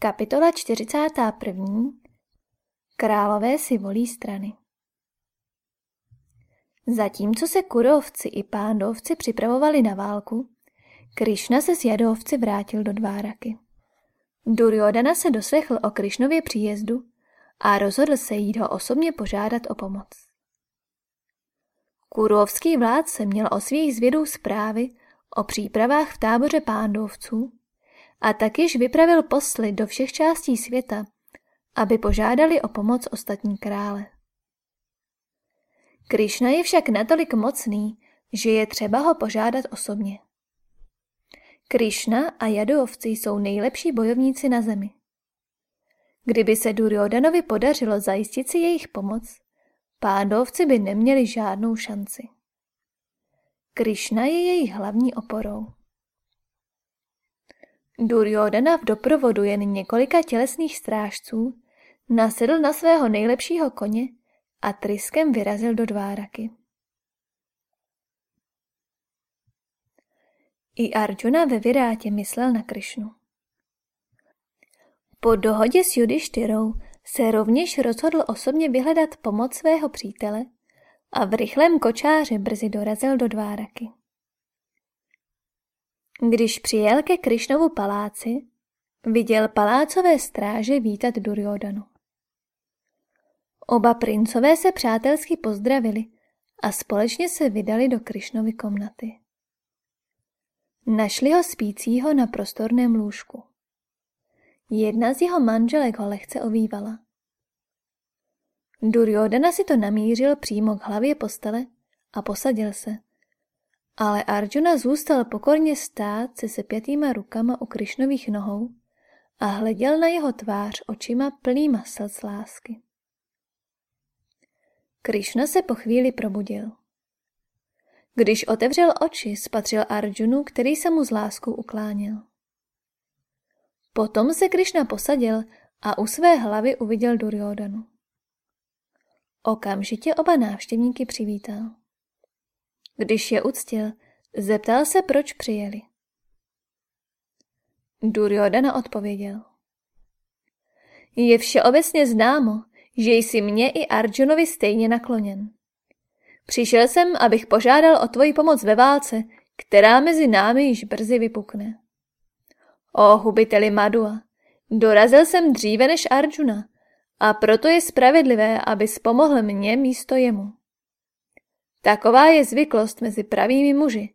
Kapitola 41. Králové si volí strany. Zatímco se kurovci i pándovci připravovali na válku, Krišna se s jadovci vrátil do Dváraky. Duryodhana se doslechl o Krišnově příjezdu a rozhodl se jít ho osobně požádat o pomoc. Kurovský vládce měl o svých zvědů zprávy o přípravách v táboře pándovců a takyž vypravil posly do všech částí světa, aby požádali o pomoc ostatní krále. Krišna je však natolik mocný, že je třeba ho požádat osobně. Krišna a Jadovci jsou nejlepší bojovníci na zemi. Kdyby se Duryodanovi podařilo zajistit si jejich pomoc, pádovci by neměli žádnou šanci. Krišna je jejich hlavní oporou. Duryodhana v doprovodu jen několika tělesných strážců nasedl na svého nejlepšího koně a tryskem vyrazil do Dváraky. I Arjuna ve Virátě myslel na Krišnu. Po dohodě s Judištyrou se rovněž rozhodl osobně vyhledat pomoc svého přítele a v rychlém kočáře brzy dorazil do Dváraky. Když přijel ke Krišnovu paláci, viděl palácové stráže vítat Duryodanu. Oba princové se přátelsky pozdravili a společně se vydali do Krišnovy komnaty. Našli ho spícího na prostorném lůžku. Jedna z jeho manželek ho lehce ovývala. Duryodhana si to namířil přímo k hlavě postele a posadil se. Ale Arjuna zůstal pokorně stát se sepjatýma rukama u Krišnových nohou a hleděl na jeho tvář očima plnýma slz lásky. Krišna se po chvíli probudil. Když otevřel oči, spatřil Arjunu, který se mu s láskou ukláněl. Potom se Krišna posadil a u své hlavy uviděl Duryodanu. Okamžitě oba návštěvníky přivítal. Když je uctil, zeptal se, proč přijeli. Duryodhana odpověděl. Je všeobecně známo, že jsi mě i Arjunovi stejně nakloněn. Přišel jsem, abych požádal o tvoji pomoc ve válce, která mezi námi již brzy vypukne. O hubiteli Madua, dorazil jsem dříve než Arjuna a proto je spravedlivé, abys pomohl mně místo jemu. Taková je zvyklost mezi pravými muži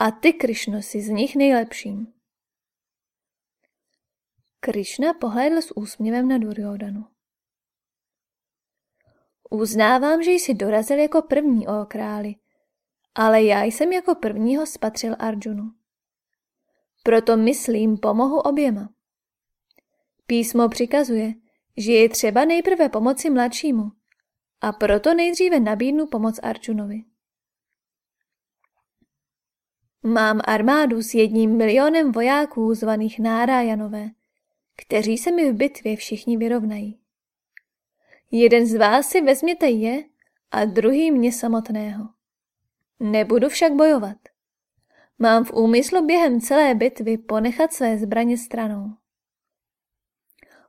a ty, Krišno, si z nich nejlepším. Krišna pohlédl s úsměvem na Duryodanu. Uznávám, že jsi dorazil jako první, o králi, ale já jsem jako prvního spatřil Arjunu. Proto myslím, pomohu oběma. Písmo přikazuje, že je třeba nejprve pomoci mladšímu a proto nejdříve nabídnu pomoc Arjunovi. Mám armádu s jedním milionem vojáků zvaných Nárajanové, kteří se mi v bitvě všichni vyrovnají. Jeden z vás si vezměte je a druhý mě samotného. Nebudu však bojovat. Mám v úmyslu během celé bitvy ponechat své zbraně stranou.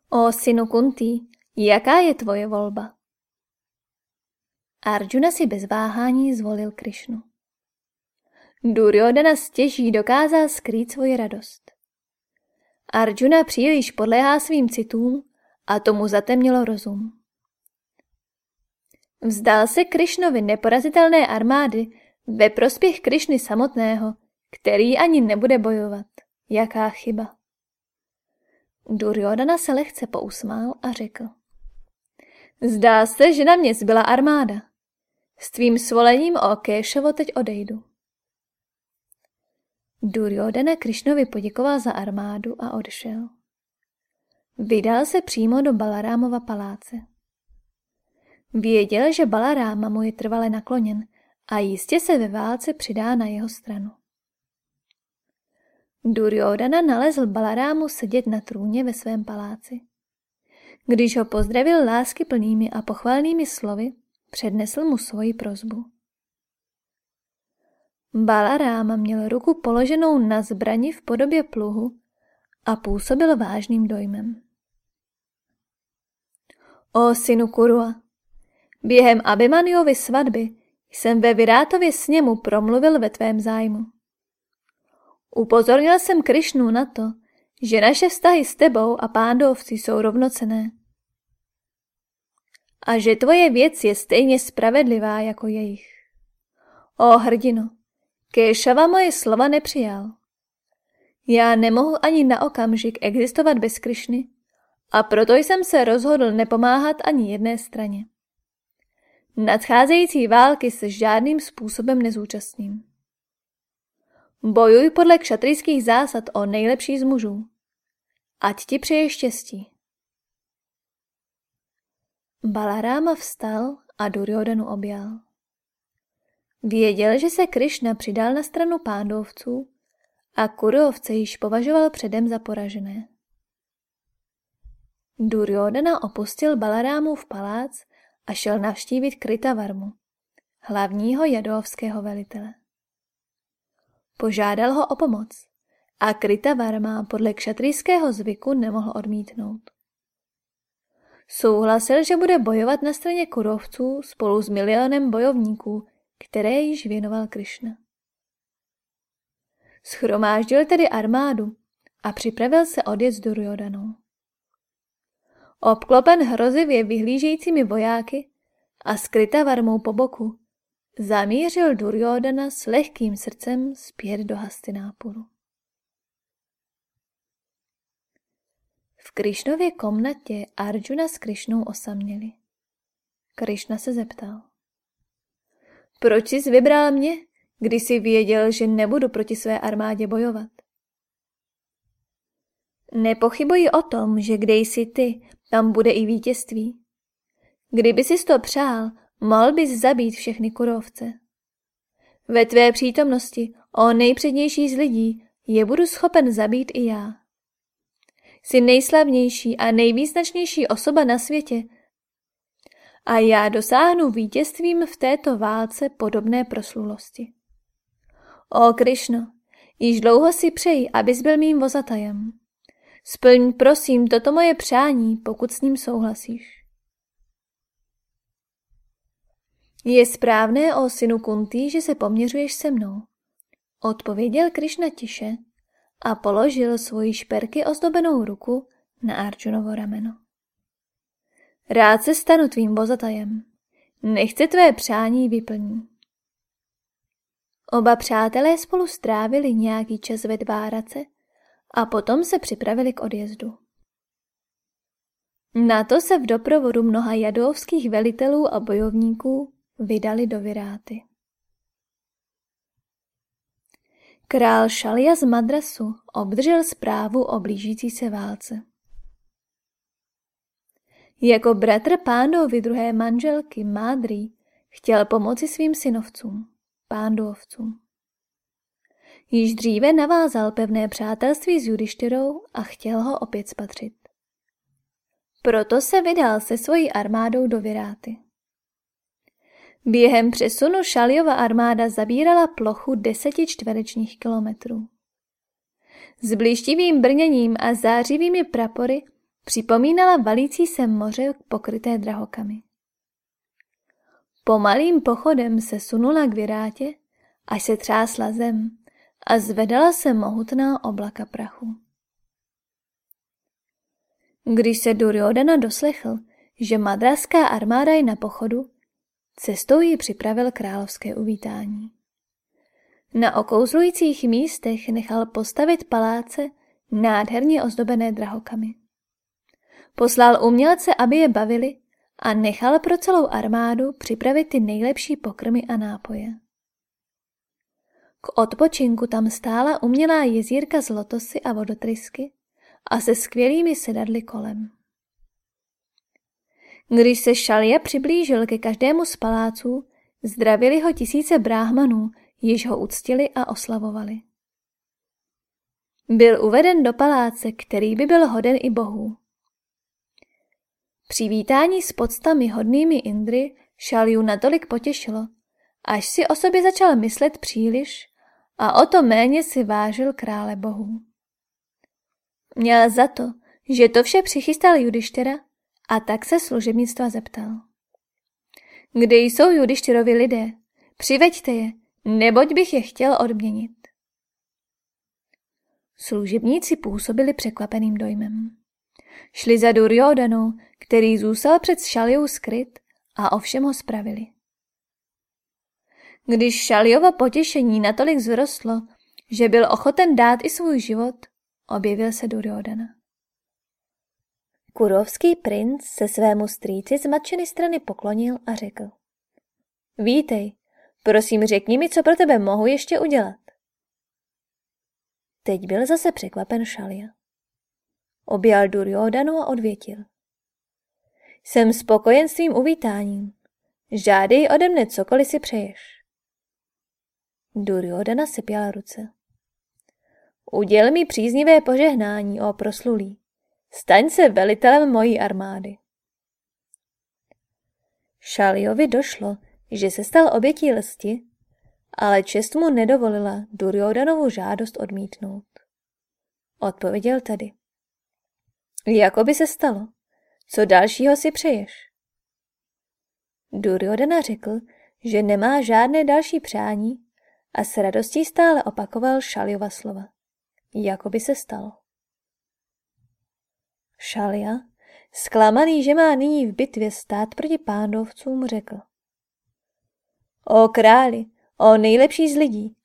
O synu Kunti, jaká je tvoje volba? Arjuna si bez váhání zvolil Krišnu. Duryodhana stěží dokázal skrýt svoji radost. Arjuna příliš podléhá svým citům a tomu zatemnilo rozum. Vzdál se Krišnovi neporazitelné armády ve prospěch Krišny samotného, který ani nebude bojovat. Jaká chyba. Duryodhana se lehce pousmál a řekl. Zdá se, že na mě zbyla armáda. S tvým svolením o Kéšovo teď odejdu. Duryodhana Krišnovi poděkoval za armádu a odešel. Vydal se přímo do Balarámova paláce. Věděl, že Balaráma mu je trvale nakloněn a jistě se ve válce přidá na jeho stranu. Duryodhana nalezl Balarámu sedět na trůně ve svém paláci. Když ho pozdravil lásky plnými a pochvalnými slovy, přednesl mu svoji prozbu. Balaráma měl ruku položenou na zbrani v podobě pluhu a působil vážným dojmem. O synu Kurua, během Abimaniovy svatby jsem ve Virátově sněmu promluvil ve tvém zájmu. Upozornil jsem Krišnu na to, že naše vztahy s tebou a pándovci jsou rovnocené. A že tvoje věc je stejně spravedlivá jako jejich. O hrdino, Kéšava moje slova nepřijal. Já nemohu ani na okamžik existovat bez Krišny a proto jsem se rozhodl nepomáhat ani jedné straně. Nadcházející války se žádným způsobem nezúčastním. Bojuj podle kšatrijských zásad o nejlepší z mužů. Ať ti přeje štěstí. Balaráma vstal a Duryodanu objal. Věděl, že se Krišna přidal na stranu pándovců a kurovce již považoval předem za poražené. Duryodana opustil Balarámův palác a šel navštívit Kritavarmu, hlavního jadovského velitele. Požádal ho o pomoc a Kritavarma podle kšatrijského zvyku nemohl odmítnout. Souhlasil, že bude bojovat na straně kurovců spolu s milionem bojovníků, které již věnoval Krišna. Schromáždil tedy armádu a připravil se odjet s Duryodanou. Obklopen hrozivě vyhlížejícími vojáky a skryta varmou po boku, zamířil Duryodana s lehkým srdcem zpět do Hastinápuru. V Krišnově komnatě Arjuna s Krišnou osaměli. Krišna se zeptal. Proč jsi vybral mě, když jsi věděl, že nebudu proti své armádě bojovat? Nepochybuji o tom, že kde jsi ty, tam bude i vítězství. Kdyby si to přál, mohl bys zabít všechny kurovce. Ve tvé přítomnosti, o nejpřednější z lidí, je budu schopen zabít i já. Jsi nejslavnější a nejvýznačnější osoba na světě a já dosáhnu vítězstvím v této válce podobné proslulosti. O Krišno, již dlouho si přeji, abys byl mým vozatajem. Splň prosím toto moje přání, pokud s ním souhlasíš. Je správné, o synu Kuntý, že se poměřuješ se mnou. Odpověděl Krišna tiše a položil svoji šperky ozdobenou ruku na Arjunovo rameno. Rád se stanu tvým vozatajem. Nechce tvé přání vyplní. Oba přátelé spolu strávili nějaký čas ve Dvárace a potom se připravili k odjezdu. Na to se v doprovodu mnoha jadovských velitelů a bojovníků vydali do Viráty. Král Šalia z Madrasu obdržel zprávu o blížící se válce. Jako bratr pánovi druhé manželky Mádry chtěl pomoci svým synovcům, pándovcům. Již dříve navázal pevné přátelství s Judištyrou a chtěl ho opět spatřit. Proto se vydal se svojí armádou do Viráty. Během přesunu Šaljova armáda zabírala plochu deseti čtverečních kilometrů. S blíštivým brněním a zářivými prapory připomínala valící se moře pokryté drahokami. Pomalým pochodem se sunula k virátě, až se třásla zem a zvedala se mohutná oblaka prachu. Když se Duryodhana doslechl, že madraská armáda je na pochodu, cestou ji připravil královské uvítání. Na okouzlujících místech nechal postavit paláce nádherně ozdobené drahokamy. Poslal umělce, aby je bavili a nechal pro celou armádu připravit ty nejlepší pokrmy a nápoje. K odpočinku tam stála umělá jezírka z lotosy a vodotrysky a se skvělými sedadly kolem. Když se Šalia přiblížil ke každému z paláců, zdravili ho tisíce bráhmanů, již ho uctili a oslavovali. Byl uveden do paláce, který by byl hoden i bohů. Přivítání s podstami hodnými Indry Šalju natolik potěšilo, až si o sobě začal myslet příliš a o to méně si vážil krále bohů. Měl za to, že to vše přichystal Judištera A tak se služebnictva zeptal. Kde jsou Judištyrovi lidé? Přiveďte je, neboť bych je chtěl odměnit. Služebníci působili překvapeným dojmem. Šli za Duryodanou, který zůstal před Šaljou skryt a ovšem ho spravili. Když Šaljovo potěšení natolik zrostlo, že byl ochoten dát i svůj život, objevil se Duryodana. Kurovský princ se svému strýci z matčiny strany poklonil a řekl. Vítej, prosím řekni mi, co pro tebe mohu ještě udělat. Teď byl zase překvapen Šalja. Objal Duryodanu a odvětil. Jsem spokojen s tvým uvítáním. Žádej ode mne cokoliv si přeješ. Duryodana si pěla ruce. Uděl mi příznivé požehnání, o proslulý. Staň se velitelem mojí armády. Šaliovi došlo, že se stal obětí lsti, ale čest mu nedovolila Duryodanovu žádost odmítnout. Odpověděl tedy. Jako by se stalo. Co dalšího si přeješ? Duryodana řekl, že nemá žádné další přání a s radostí stále opakoval Šaliova slova. Jako by se stalo. Šalia, zklamaný, že má nyní v bitvě stát proti pándovcům, řekl. O králi, o nejlepší z lidí,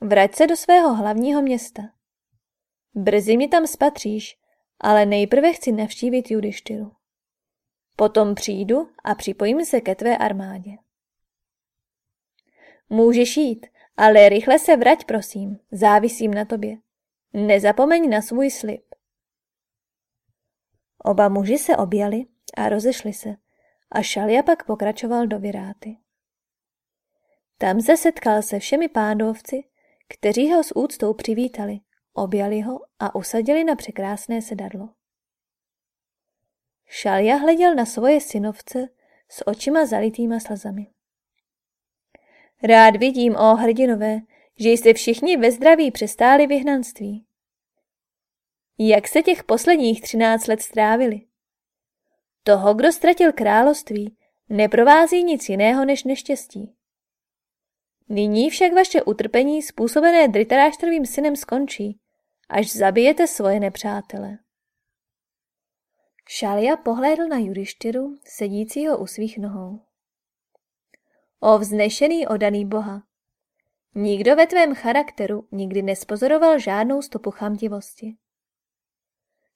vrať se do svého hlavního města. Brzy mi tam spatříš, ale nejprve chci navštívit Judištyru. Potom přijdu a připojím se ke tvé armádě. Můžeš jít, ale rychle se vrať, prosím, závisím na tobě. Nezapomeň na svůj slib. Oba muži se objali a rozešli se a Šalia pak pokračoval do Viráty. Tam se setkal se všemi pándovci, kteří ho s úctou přivítali, objali ho a usadili na překrásné sedadlo. Šalia hleděl na svoje synovce s očima zalitýma slzami. Rád vidím, o hrdinové, že jste všichni ve zdraví přestáli vyhnanství. Jak se těch posledních třináct let strávili? Toho, kdo ztratil království, neprovází nic jiného než neštěstí. Nyní však vaše utrpení způsobené Dritaráštrovým synem skončí, až zabijete svoje nepřátele. Šalia pohlédl na Judištyru, sedícího u svých nohou. O vznešený odaný boha! Nikdo ve tvém charakteru nikdy nespozoroval žádnou stopu chamtivosti.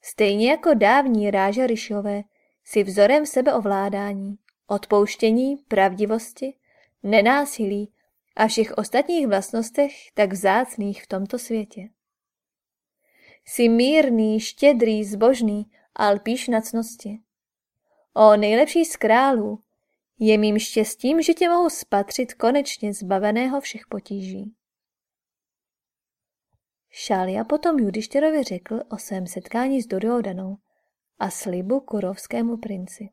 Stejně jako dávní ráža Ryšové si vzorem sebeovládání, odpouštění, pravdivosti, nenásilí a všech ostatních vlastnostech tak vzácných v tomto světě. Jsi mírný, štědrý, zbožný a lpíš na cnosti. O nejlepší z králů, je mým štěstím, že tě mohu spatřit konečně zbaveného všech potíží. Šália potom Judištěrovi řekl o svém setkání s Duryodanou a slibu kurovskému princi.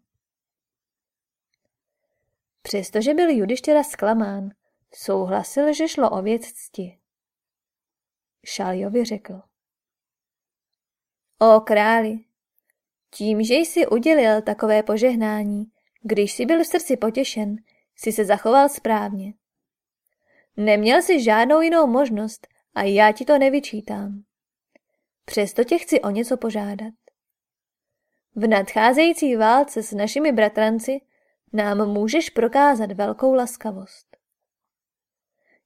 Přestože byl Judištěra zklamán, souhlasil, že šlo o věc cti. Šáliovi řekl. O králi, tím, že jsi udělil takové požehnání, když jsi byl v srdci potěšen, jsi se zachoval správně. Neměl jsi žádnou jinou možnost a já ti to nevyčítám. Přesto tě chci o něco požádat. V nadcházející válce s našimi bratranci nám můžeš prokázat velkou laskavost.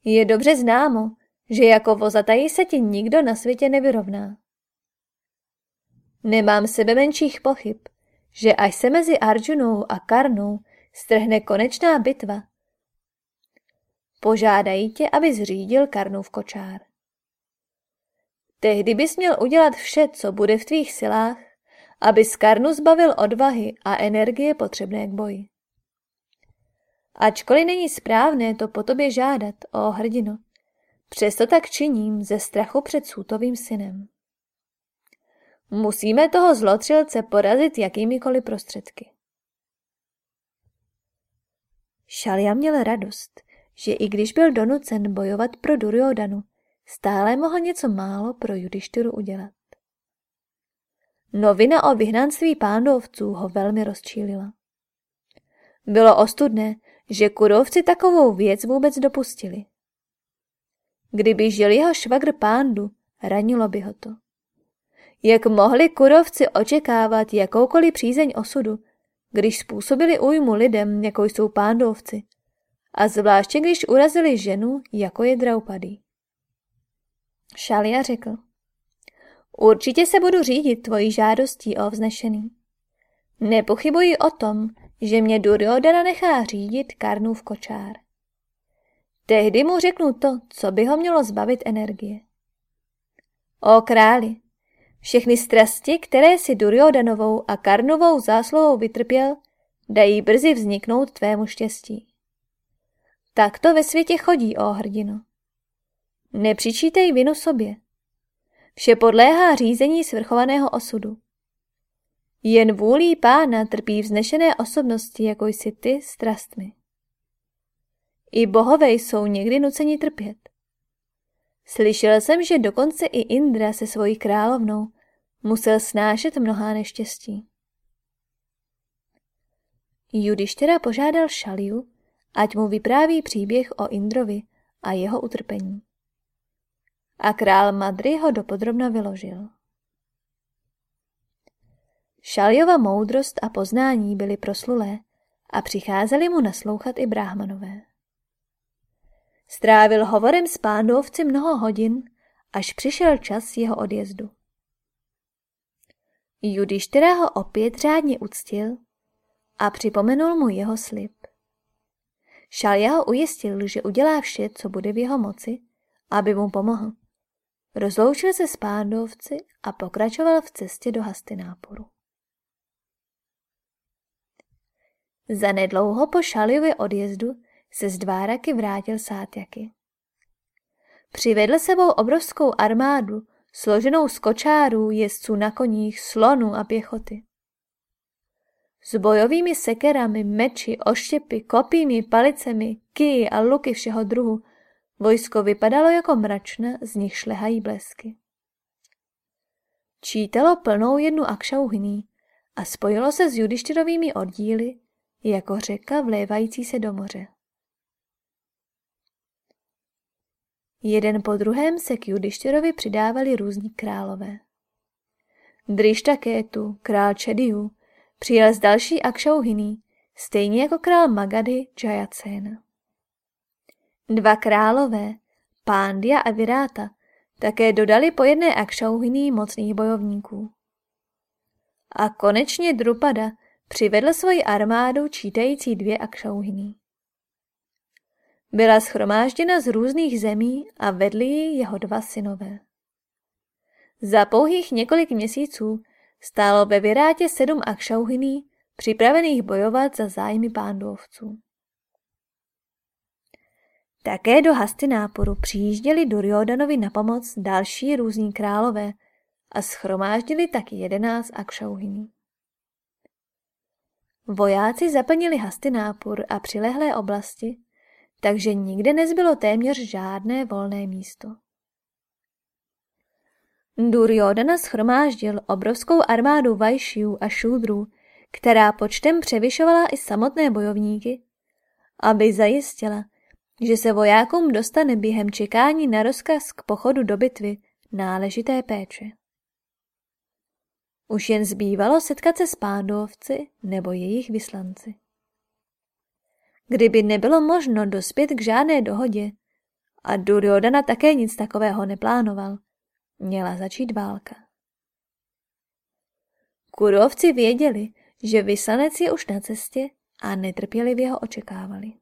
Je dobře známo, že jako vozatají se ti nikdo na světě nevyrovná. Nemám sebe menších pochyb, že až se mezi Arjunou a Karnou strhne konečná bitva, požádají tě, aby zřídil v kočár. Tehdy bys měl udělat vše, co bude v tvých silách, aby Karnu zbavil odvahy a energie potřebné k boji. Ačkoliv není správné to po tobě žádat, o hrdino, přesto tak činím ze strachu před sútovým synem. Musíme toho zlotřilce porazit jakýmikoliv prostředky. Šalia měl radost, že i když byl donucen bojovat pro Duryodanu, stále mohl něco málo pro Judištyru udělat. Novina o vyhnanství pándovců ho velmi rozčílila. Bylo ostudné, že kurovci takovou věc vůbec dopustili. Kdyby žil jeho švagr pándu, ranilo by ho to. Jak mohli kurovci očekávat jakoukoliv přízeň osudu, když způsobili újmu lidem, jako jsou pándovci, a zvláště když urazili ženu, jako je Draupadý. Šalia řekl, určitě se budu řídit tvojí žádostí o vznešený. Nepochybuji o tom, že mě Duryodhana nechá řídit Karnův kočár. Tehdy mu řeknu to, co by ho mělo zbavit energie. O králi, všechny strasti, které si Duryodanovou a Karnovou zásluhou vytrpěl, dají brzy vzniknout tvému štěstí. Tak to ve světě chodí, o hrdino. Nepřičítej vinu sobě. Vše podléhá řízení svrchovaného osudu. Jen vůlí pána trpí vznešené osobnosti, jako jsi ty, strastmi. I bohové jsou někdy nuceni trpět. Slyšel jsem, že dokonce i Indra se svojí královnou musel snášet mnohá neštěstí. Judištěra požádal Šaliu, ať mu vypráví příběh o Indrovi a jeho utrpení. A král Madry ho dopodrobna vyložil. Šaljova moudrost a poznání byly proslulé a přicházeli mu naslouchat i bráhmanové. Strávil hovorem s pándovci mnoho hodin, až přišel čas jeho odjezdu. Judištyra ho opět řádně uctil a připomenul mu jeho slib. Šalja ho ujistil, že udělá vše, co bude v jeho moci, aby mu pomohl. Rozloučil se s pándovci a pokračoval v cestě do Hastináporu. Za nedlouho po Šaljově odjezdu se z Dváraky vrátil Sátjaky. Přivedl sebou obrovskou armádu, složenou z kočárů, jezdců na koních, slonů a pěchoty. S bojovými sekerami, meči, oštěpy, kopími, palicemi, kyji a luky všeho druhu, vojsko vypadalo jako mračna, z nich šlehají blesky. Čítalo plnou jednu akšauhní a spojilo se s judištyrovými oddíly jako řeka vlévající se do moře. Jeden po druhém se k Judištěrovi přidávali různí králové. Drištakétu, král Čediu, přijel z další Akšauhiný, stejně jako král Magady Jayacena. Dva králové, Pándia a Viráta, také dodali po jedné Akšauhiný mocných bojovníků. A konečně Drupada přivedl svoji armádu čítající dvě Akšauhiný. Byla schromážděna z různých zemí a vedli ji jeho dva synové. Za pouhých několik měsíců stálo ve Virátě sedm akšauhiný, připravených bojovat za zájmy pándovců. Také do Hastináporu přijížděli Duryodanovi na pomoc další různí králové a schromáždili taky jedenáct akšauhiní. Vojáci zaplnili Hastinápur a přilehlé oblasti takže nikde nezbylo téměř žádné volné místo. Duryodhana schromáždil obrovskou armádu Vajšiů a Šúdrů, která počtem převyšovala i samotné bojovníky, aby zajistila, že se vojákům dostane během čekání na rozkaz k pochodu do bitvy náležité péče. Už jen zbývalo setkat se s pándovci nebo jejich vyslanci. Kdyby nebylo možno dospět k žádné dohodě, a Duryodhana také nic takového neplánoval, měla začít válka. Kurovci věděli, že vyslanec je už na cestě a netrpělivě ho očekávali.